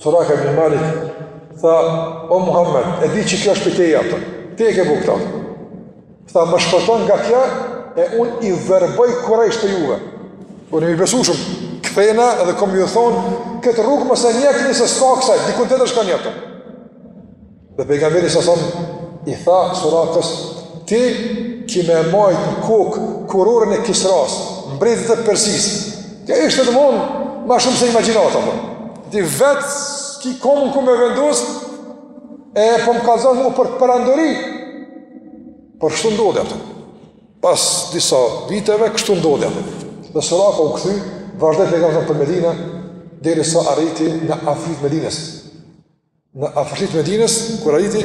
Suraka ibn Malik tha, o Muhammed, e di që kjo është prej teje, a po, ti e ke bo këta. Tha, më shpëton nga kjo, e unë i verboj kurejshët juve. Unë jam i besueshëm, kthehna edhe kom me ju thonë, këtë rrugë mos e njekni se s'ka kësaj, dikun tjetër shkoni, a po. Dhe pejgamberi sa sa i tha Surakës, ti ki me majtë në kokë kurorën e Kisras, mbretit të Persisë. Kjo ishte domethonë ma shumë se imagjinata, a po. Ti vetë s'ki komën ku me vendos, e po më kallzon mu për perandori. Por kshtu ndodhi, a po. Pas disa viteve, kështu ndodhi, a po. Dhe Suraka u kthy, vazhdoi pejgamberi për Medina, derisa arriti në afërsi të Medinës. Në afërsi të Medinës, kur arriti,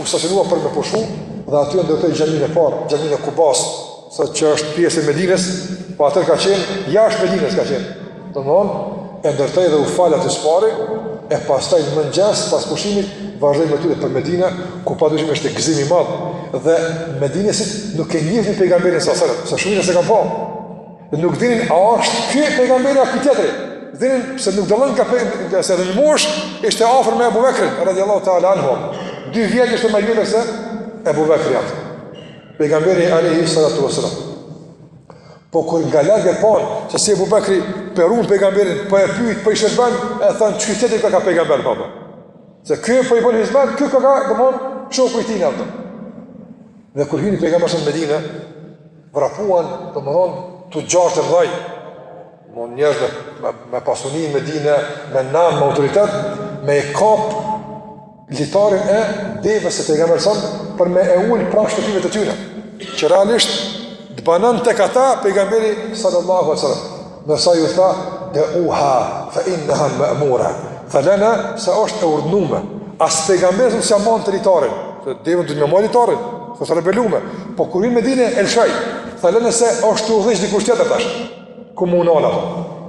u stacionua për me pushu dhe aty e ndërtoi xhamin e parë, xhamin e Kubas, sot që është pjesë e Medinës, po atëherë ka qenë jashtë Medinës ka qenë. Domthon e ndërtoi dhe u fal aty së pari e pastaj në mëngjes pas pushimit vazhdoi me tyre për Medinë, ku padyshim është gëzim i madh dhe medinasit nuk e njihnin pejgamberin sa sa, se shumica s'e kanë pa. Dhe nuk dinin a është ky pejgamberi apo tjetri. Dinin se nuk dallonke pejgamberi, se në një moshë ishte afër me Abu Bekrin radhiyallahu ta'ala anhu. Dy vjet ishte më i madh se Abu Bekri, a po. Pejgamberi alayhi salatu wasalam. Po kur nga larg e panë se si Abu Bekri perun pejgamberin, po e pyet, po i shërben, e thonë qeky tjetri koka pejgamber, a po. Se ky po i bën hizmet, ky koka domethon shoku i tij, a po. Dhe kur hyn pejgamberi në Medinë, vrapuan, domethonë, tuxharë të mëdhaj, njerëz me, me, me pasuni n'Medine, me nam, me autoritet, me e kap litarin e devesë së pejgamberit, për me e ulë pranë shtëpive të tyre, që realisht të banon tek ata pejgamberi sallallahu a sallam. Ndërsa ju tha, da'uha, fe inneha me'mura, tha lene, se është e urdhnume, as pejgamberi s'ia mante litarin, dhe devën të të me manë litarin, se është rebelume, po kur hyn në Medine, e lëshoi, tha lene se është tu e udhëzu dikush tjetër tash, ku mu nal,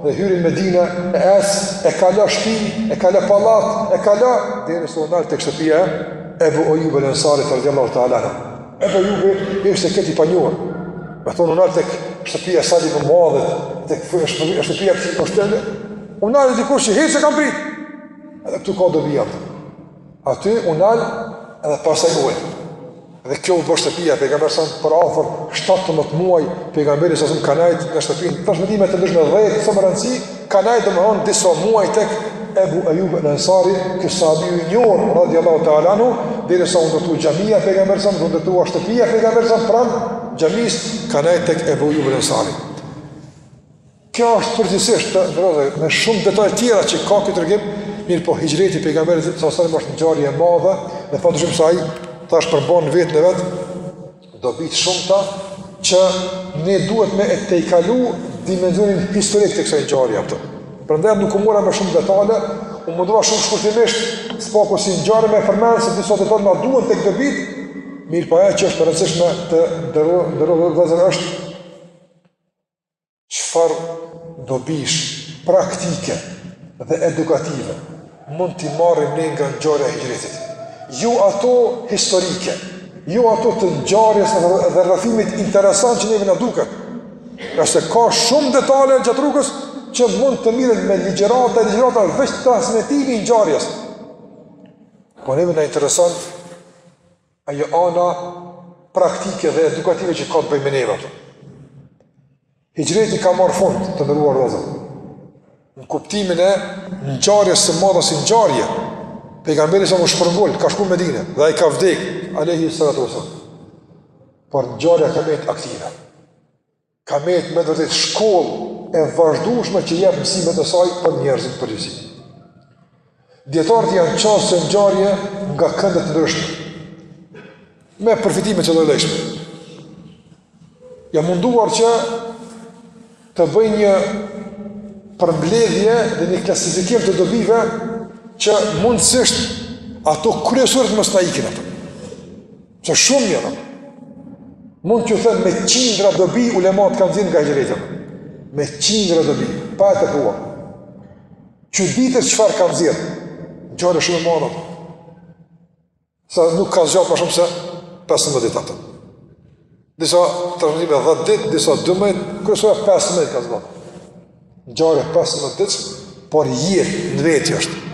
dhe hyri në Medine, e ec, e kalo shpi, e kalo pallat, e kalo, derisa u nal tek shtëpia e Ebu Ejub el-Ensarit, radiallahu ta'ala anhu, Ebu Ejubi ishte këtu i panjohur. Domethënë, u nal te shtëpia sali për madhët, te çfarë shtëpia, shtëpia kësi për shtëpia, u nal te dikush që hiç s'e kanë pritë. Edhe këtu ka dobi jam. Aty, u nal edhe për sa muaj. Edhe kjo u bë shtëpia e pejgamberit sa për afër 7, 9 muaj, pejgamberi sa sëmë ka nejt në shtëpinë, transmetime të ndryshme, 10, s'është me rëndësi, Ka nejt domethënë disa muaj tek Ebu Ejub el Ansari, ky sahabi i njohur radiallahu ta'ala anhu, derisa u ndërtua xhamia e pejgamberit sa u ndërtua shtëpia e pejgamberit sa pranë xhamisë, ka nejt tek Ebu Ejub el Ansari. Kjo është përgjithësisht të nderuar me shumë detaje tjera që ka ky tregim, mirëpo hixhreti i pejgamberit sa sa është ngjarje e madhe dhe padyshim se ai tash përbën vetë në vete dobi të shumta që ne duhet me e tejkalu dimenzionin historik të kësaj ngjarje ato. Prandaj nuk u mora me shumë detale, u mundova shumë shkurtimisht, s'paku si ngjarje me përmend se disa detale na duhen tek dobitë. Mirëpo ajo që është e rëndësishme të nderuar vëllezër është Çfarë dobish praktike dhe edukative mund t'i marrim ne nga ngjarja e Hixhretit? Jo ato historike, jo ato të ngjarjes dhe rrëfimit interesant që neve na duket. Se ka shumë detale gjatë rrugës që mund të mirren me ligjërata e ligjërata veç transmetimi i ngjarjes. Po neve na intereson ajo ana praktike dhe edukative që ka të bëjë me neve ato. Hixhreti ka marrë fund të nderuar vëllezër. Në kuptimin e ngjarjes së madhe si ngjarje, pejgamberi sa u shpërngul, ka shku Medine, dhe ai ka vdek, Alehi salatu wasallam. Por ngjarja ka metë aktive. Ka metë me të vërtetë shkollë e vazhdueshme që jep mësimet e saj për njerëzit në përgjithësi. Dijetarët i janë qasë kësaj ngjarje nga këndet ndryshme, me përfitime të llojllojshme. Jam munduar që të bëj një përmbledhje dhe një klasifikim të dobive që mundësisht ato kryesoret mos të na ikin ato. Se shumë janë. Mund t'ju them me qindra dobi ulemat kanë nxjerrë nga hixhreti. Me qindra dobi, pa e tepru. Çuditesh çfarë kanë nxjerrë. Ngjarje shumë e madhe. Sa nuk ka zgjat më shumë se 15 ditë ato. Disa transmetime 10 ditë, disa 12, kryesorja 15 ka zgjat. Ngjarje 15 ditë, por jetë në vete është.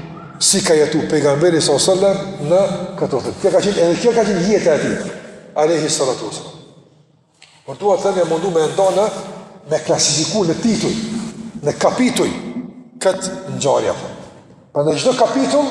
Si ka jetu pejgamberi sa sallam në këtë rrugë. Edhe kjo ka qenë jeta e tij. Alehi salatu wasallam. Por dua të them jam mundu me e nda, me klasifiku në tituj, në kapituj këtë ngjarje. Prandaj çdo kapitull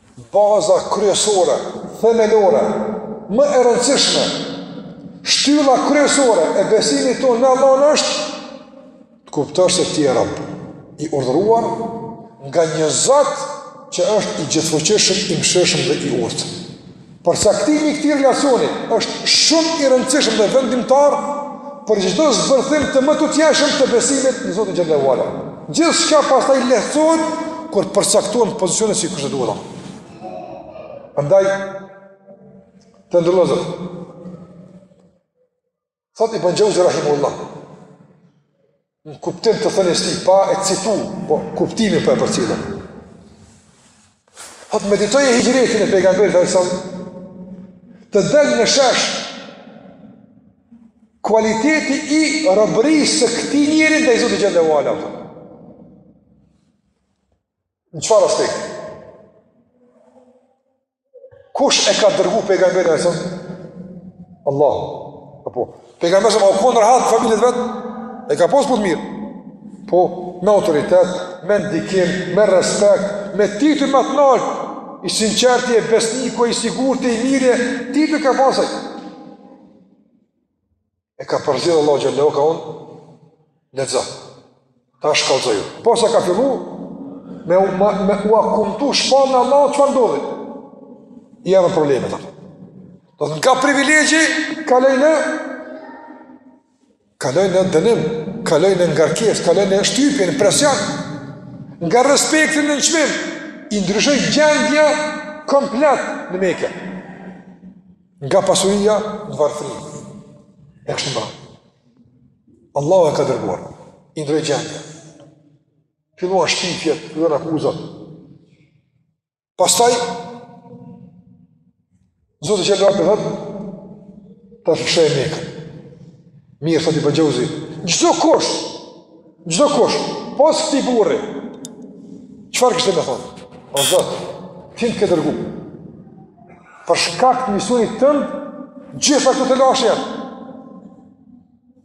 Baza kryesore, themelore, më e rëndësishme, shtylla kryesore e besimit tonë në Allahun është të kuptosh se ti je rob i urdhëruar nga një Zot që është i gjithëfuqishëm, i mëshirshëm dhe i urtë. Përcaktimi i këtij relacioni është shumë i rëndësishëm dhe vendimtar për çdo zbërthim të mëtutjeshëm të besimit në Zotin Xhele ue Ala. Gjithçka pastaj lehtësohet, kur përcaktohen pozicionet sikurse duhet. Andaj, të nderuar vëllezër. Thotë Ibn Xheuzi rahimehullah, në kuptim të thënies së tij, pa e citu, po kuptimin po e përcjell. Thotë meditoje hixhretin e pejgamberit, alejhi selam, të del në shesh, kualiteti i robërisë së këtij njeriu ndaj Zotit Xhele ue Ala. Në çfarë aspekti? Kush e ka dërgu pejgamberin alejhi selam? Allahu. Apo, pejgamberi alejhi selam, a u konë rahat n'familje t'vet? E ka pasë fort mirë. Po, me autoritet, me ndikim, me respekt, me tituj më të naltë, i sinqerti, besniku, i sigurti, i miri, tituj ka pas ai. e ka përzgjedh Allahu Xhele, ka thonë, lexo. Tash kallëzoju. Posa ka fillu, me, me, me ua kumtu shpalljen e Allahut, çfarë ndodhi? I erdhën problemet. Domethënë nga privilegji, kaloi në, kaloi në dënim, kaloi në ngarkesë, kaloi në shtypje, në presion, nga respekti në nënçmim, i ndryshoi gjendja komplet në Mekë. Nga pasuria në varfëri. E kështu me radhë. Allahu e ka dërguar. I ndërroi gjendja. Filluan shpifjet, filluan akuzat. Pastaj, Zoti Xhele i thotë, tash lëshoje Mekën. Mirë, thotë Ibn Xheuzi. Çdokush, çdokush, pos këtij burri, çfarë kishte me thonë? O Zot, ti m'ke dërgu. Për shkak të misionit tënd, gjitha këto telashe janë.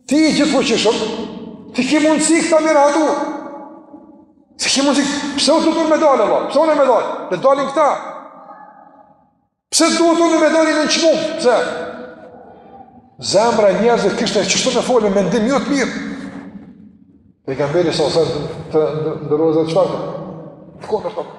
Ti i gjithëfuqishëm, ti ki mundësi këta m'i rahatu. Ti ki mundësi, pse unë duhet me dalë, Allah? Pse unë me dalë? Le t'dalin këta. Pse duhet unë me dalë i nënçmum? Pse? Zemra e njeriut kishte qështu me folë, me mendim jo të mirë. Pejgamberi salallahu alejhi ue selem të nderuar vëllezër çfarë? Të kundërtën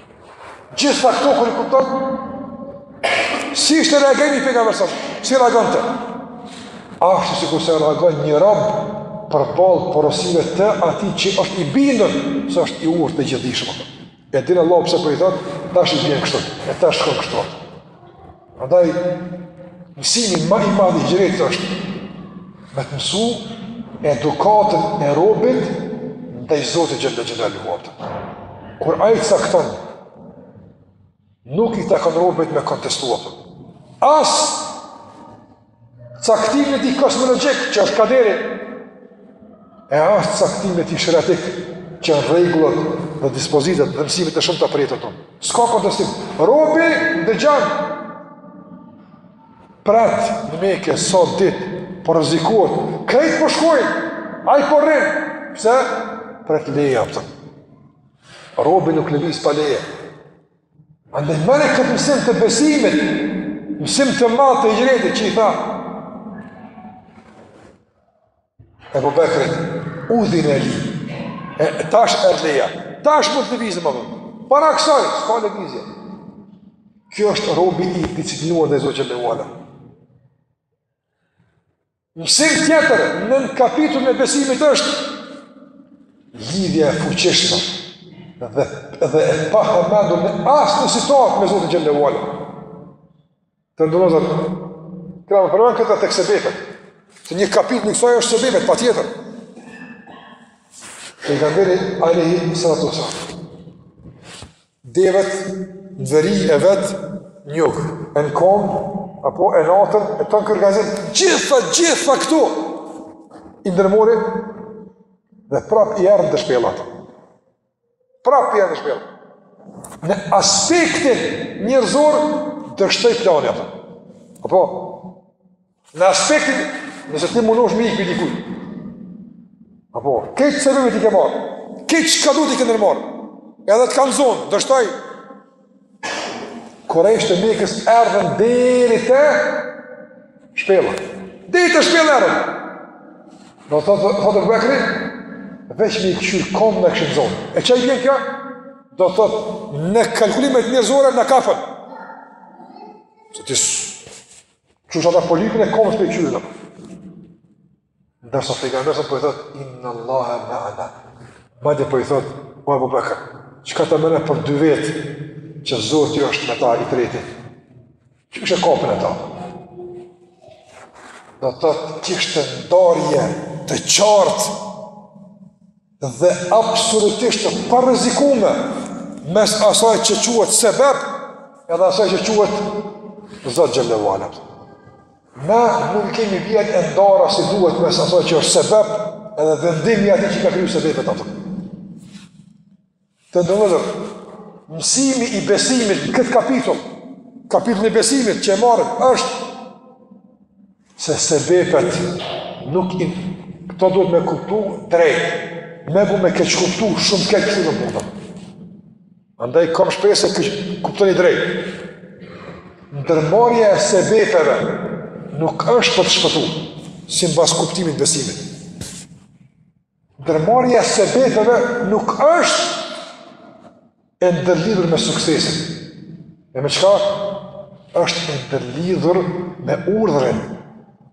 Gjithë sa këto kur i kupton, si ishte reagimi i Pejgamberit s.a., si reagonte? Ashtu sikurse reagon një rob përballë porosive të atij që është i bindur se është i urtë dhe i gjithdijshëm. E din Allahu pse po i thotë, tash i bjen kështu, e tash shkon kështu. Andaj, mësimi ma i madh i hixhretit është me ta mësu edukatën e robit ndaj Zotit xhele xhelaluhu. Kur Ai të cakton, nuk i takon robit me kontestu. As Caktimin e tij kozmologjik, që është kaderi, e as caktimin e tij sheriatik, që është rregullat dhe dispozitat dhe mësimet e shumta prej të tonë. S'ka kontestim. Robi dëgjon, pret në Meke, sa ditë, po rrezikohet, krejt po shkojnë, ai po rrin, pse? Pret leje, vetëm. Robi nuk lëviz pa leje, Andaj merre këtë mësim të besimit, mësim të madh të hixhretit që i tha Ebu Bekrit, udhine li, e tash erdh leja, tash mund të lëvizim, para kësaj, s'ka lëvizje. Kjo është robi i disiplinuar ndaj Zotit xhele ve ala. Mësim tjetër nën kapitullin e besimit është lidhja e fuqishme dhe dhe e pahamendur në asnjë situatë me Zotin xhele ve ala. Ndonëse kena me përmend këtë tek sebebet, se një kapitull i kësaj është sebebet, patjetër. Pejgamberi alejhi salatu selam. Devet në veri e vetë në jug, e në komë, apo e natën, e tonë kërgazin, gjitha, gjitha këto i ndërmori, dhe prap i erdhën te shpella. Prap i erdhën te shpella. Në aspektin njerëzor, dështoi plani aty. Apo, Në aspektin, nëse ti mundohesh me ikë dikujt. Apo, krejt sebebet i ke marrë, krejt çka duhet i ke ndërmarrë, edhe të kanë zonë, dështoi, kurejshët e Mekës erdhën deri te shpella. Deri te shpella erdhën. Do të thotë, thotë Ebu Bekri, veç me i kqyrë komët na kishin zonë. E çka i bjen kjo? Do të thotë, në kalkulimet njerëzore na kapën. Se ti Qysh ata politikën e komës me i kqyrë, Ndërsa Pejgamberi a.s. po i thot, innallahe meana. Madje po i thot, o Ebu Bekër, çka ta merr menja për dy vetë, që Zoti është me ta i treti. Qysh e kapën ata? Do të thotë kishte ndarje të qartë dhe absolutisht të parrezikume mes asaj që quhet sebeb edhe asaj që quhet Zot xhelle ve ala. Na nuk kemi vijën e ndarë si duhet mes asaj që është sebeb edhe vendimit të atij që ka kriju sebebet ato. Të nderuar, mësimi i besimit në këtë kapitull, kapitull i besimit që e marrim, është se sebebet nuk i këto duhet me kuptu drejt, mu më keqkuptu shumë keq që në mundëm. Andaj kam shpresë se e kuptoni drejt. Ndërmarrja e sebebeve nuk është për të shpëtu, simbas kuptimit t'besimit. Ndërmarrja e sebebeve nuk është e ndërlidhur me suksesin. E me çka? është e ndërlidhur me urdhrin.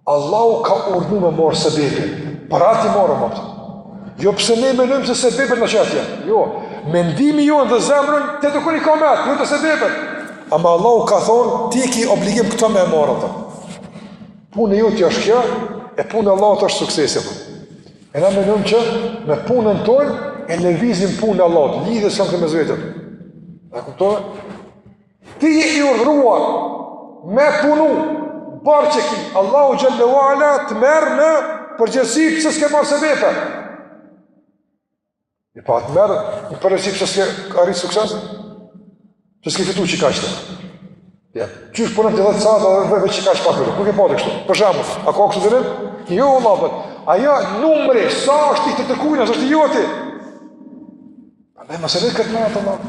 Allahu ka urdhnu me marrë sebebe, për ata i marrim na. Jo pse ne menojmë se sebebet na qesin. Jo, mendimi jonë dhe zemrën, te Zoti e kemi, jo te sebebet. Ama Allahu ka thonë, ti ki obligim këto me i marrë ato. Punë e jotja është kjo, e punë e Allahut është suksesi. E na mendojmë që me punën tonë e lëvizim punën e Allahut, lidhje s'a me vetën. A kupton? Ti je i urdhëruar me punu prej që Allahu xhelle ve ala të merr në përgjegjësi pse s'ke marë sebebe Një pa atë mërë, një për nësi pëse s'ke arritë sukses, pëse s'ke fitu që i ka qëtë. Ja, qysh për nëmë të dhëtë sajtë, dhe dhe dhe që i ka që pak kërë, ku ke pati kështu? Për shemë, a ka kështu të nëmë? Jo, Allah, për, a ja, numëri, sa është i të të kujnë, është i jo ati? A dhe, mëse dhe këtë mërë, Allah,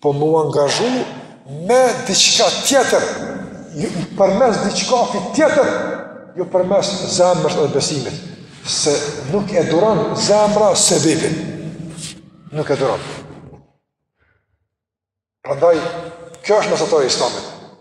Po me u angazhu me diçka tjetër, përmes diçkafi tjetër, jo përmes zemrës dhe besimit, se nuk e duron zemra sebebin. Nuk e duron. Prandaj, kjo është mesatarja e islamit.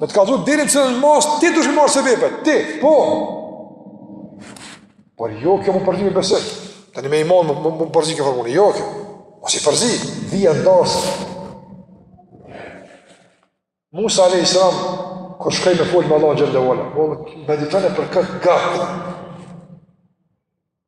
Me të kallëzu deri në cilën masë, ti i merr sebebet, ti, po. Por jo kjo me u përzi me besim. Tani me iman më, më, me përzi kjo formoni, jo kjo. Mos i përzi, vija ndarëse. Musa a.s. Kur shkoi me folë me Allahun xhelle ve ala, po, meditoni për këtë gjatë.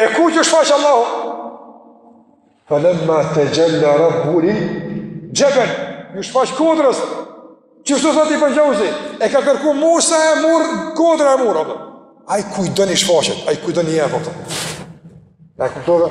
E ku ju shfaq Allahu? Felemma texhel-la rabbuhu lil xhebel, ju shfaq kodrës, kështu thotë Ibën Xhevzi, e ka kërku Musa e mur, kodra e mur, apë. Ai kujt don i shfaqet, ai kujt don i jep, apë. E ku të dhe?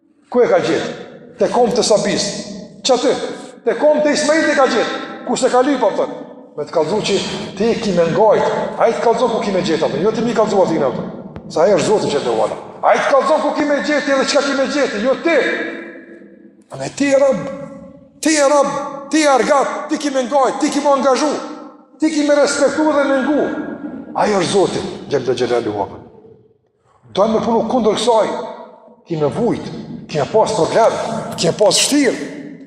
Ku e ka gjet? Te komt e sabis. Që aty? Te komt e Ismailit e ka gjet. Ku s'e ka lyp a për? Me të kallzu që ti e ki me ngajt. Ai të kallzon ku ki me gjet atë. Jo ti me i kallzu atij në atë. Se ai është Zot xhele ue ala. Ai të kallzon ku ki me gjet edhe çka ki me gjet. Jo ti. A ne ti je rob. Ti je rob. Ti je argat. Ti ki me ngajt. Ti ki me u angazhu. Ti ki me respektu dhe me ngu. Ai është Zot. Xhele xhelaluhu Do me punu kundër kësaj, ki me vujt, ki me pas problem, ki me pas shtir,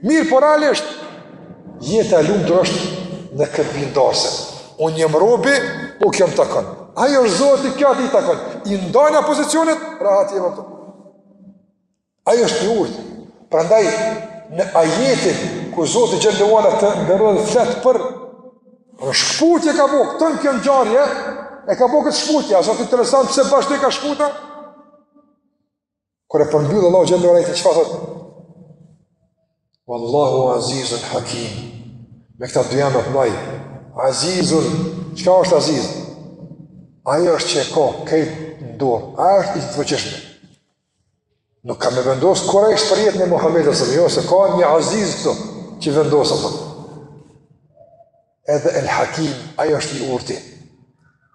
mirëpo realisht, jeta e lumtur është në këtë bindje se unë jam robi, mu kjo më takon. Ai është Zoti, kjo atij i takon. I ndajna pozicionet, rahat jem e përë. Ai është i urtë. Prandaj në ajetin ku Zoti xhele ue ala të nderuar flet për për shkputje ka bo këtë kjo ngjarje, e ka bo këtë shkputje, a s'është interesant pse bash e ka shkput a. Kur e përmbyll Allahu xhele ue ala çfarë thotë? Wallahu azizun hakim. Me këta dy emra të mëdhaj. Azizun, çka është aziz? Ai është që e ka krejt n'dorë, ai është i fuqishmi. Nuk ka me vendos Kurejshët për jetën e Muhammedit alejhi selam, jo, se ka një aziz këtu që vendos ato. Edhe El Hakim, ai është i urti.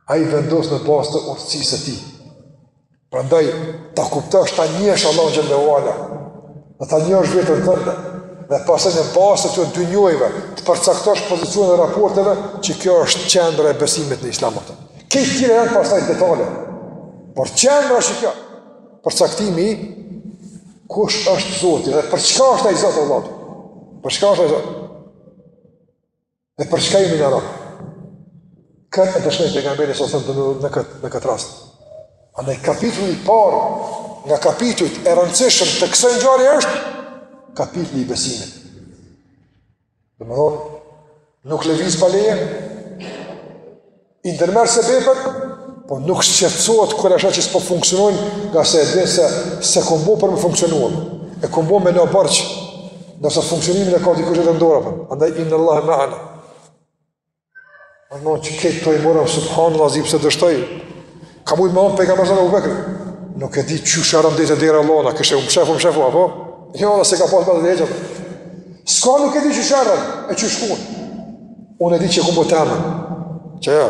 Ai vendos në bazë të urtësisë së tij. Prandaj, ta kuptosh, ta njohësh Allahun xhele ue ala. E ta njohësh veten tënde, dhe pastaj në bazë të këtyre dy njohjeve, të përcaktosh pozicionin e raporteve, që kjo është qendra e besimit në islam. Krejt tjerat janë pastaj detale, por qendra është kjo, përcaktimi i kush është Zoti dhe për çka është ai Zot Allahu. Për çka është ai Zot? E për çka jemi na rob? Këtë e dëshmon pejgamberi sa sëmë të në, në, këtë, në këtë rast. Andaj kapitulli i parë, nga kapitujt e rëndësishëm të kësaj ngjarje është, kapitulli i besimit. Domethënë, nuk lëviz pa leje, I ndërmerr sebepet, po nuk shqetësohet kur e sheh që s'po funksionojnë, ngase e din se s'e kom bo për me funksionuar, e kom bo me la borxh, ndërsa funksionimin e ka dikush tjetër n'dorë, për. Po. andaj innallahe meana. Arno, që krejt ato i morëm, subhanallah, zi se dështoj, Ka mujt me i thonë pejgamberi Ebu Bekrit. Nuk e di që shërën dhe të dira lona, kështu jem mshef, mshef, apo? Jo, edhe pse ka pas për dhe heqët. Ska nuk e di që shërën, e që shkun. Unë e di që kumë të emën. Që ja,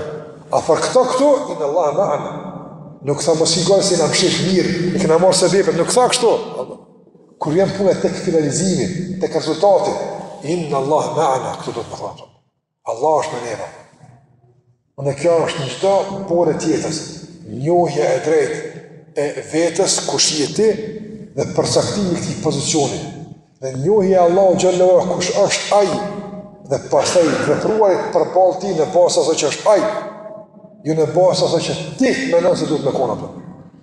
a për këto këtu, innallahe meana. Nuk tha mos ki gajle se jena mshef mirë, i kena marrë sebepet, nuk tha kështu. Kur vjen puna tek finalizimi, tek rezultati, innallahe meana, këtu do të më thamë. Allah është me neve. E kjo është një çështje prore e jetës, njohja e drejtë e vetes kush je ti dhe përcaktimi i këtij pozicioni. Dhe njohja e Allahut xhele kush është ai dhe pastaj të vepruarit përballë tij në bazë asaj që është ai, jo në bazë asaj që ti mendon se duhet me kon a por.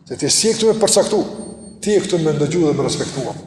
Se ti s'je këtu me përcaktu, ti je këtu me ndëgju dhe me respektu atë.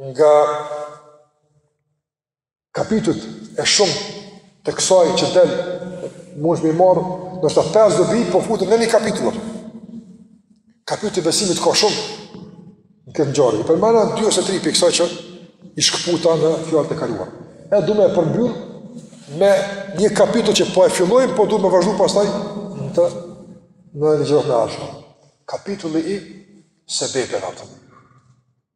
nga kapitujt e shumtë të kësaj që del mund t'i marr ndoshta pesë, do vi po futem në një kapitull kapitulli i besimit ka shumë në këtë ngjarje përmenda dy ose tri prej kësaj që i shkëputa në fjalët e kaluara e du me e përmbyll me një kapitull që po e fillojmë po du me vazhdu pastaj në të në një gjë të ashtu kapitulli i sebepeve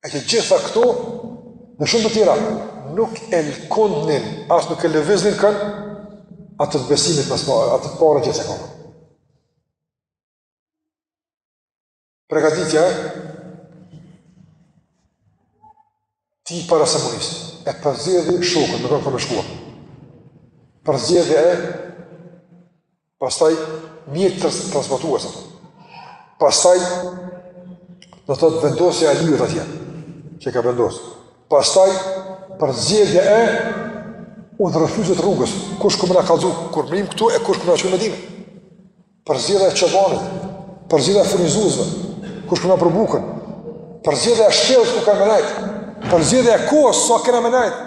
E të gjitha këto, e shumë të tjera, nuk e lëkundnin, as nuk e lëviznin kën, atë të besimit në sma, atë të parën që të sekundë. Pregatitja e tij para se me u nis, e përzgjedh shokun, me kën ka me shku. Përzgjedhja e, Pastaj mjetet transportuese ato. Pastaj do të thotë vendosja e Aliut atje që e ka vendos. Pastaj përzgjedhja e udhërrëfyesve të rrugës, kush ka me na kallzu kur mrim këtu e kush ka me na çu në Medinë. Përzgjedhja e çobanit, përzgjedhja e furnizuesve, kush ka me na pru bukën. Përzgjedhja e shpellës ku kan me nejt. Përzgjedhja e kohës sa kena me nejt.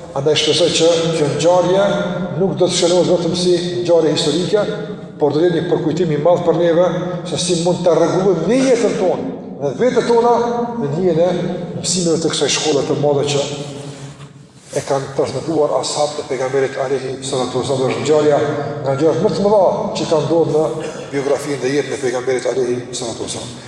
Andaj shpresoj që kjo ngjarje nuk do të shënohet vetëm si ngjarje historike, por do të jetë një përkujtim i madh për neve se si mund ta rregullojmë ne jetën tonë dhe vetet tona, në hijen e mësimeve të kësaj shkolle të madhe që e kanë transmetuar ashabët e pejgamberit alayhi salatu wasallam është ngjarja nga ngjarjet më të mëdha që kanë ndodhur në biografinë dhe jetën e pejgamberit alayhi salatu wasallam.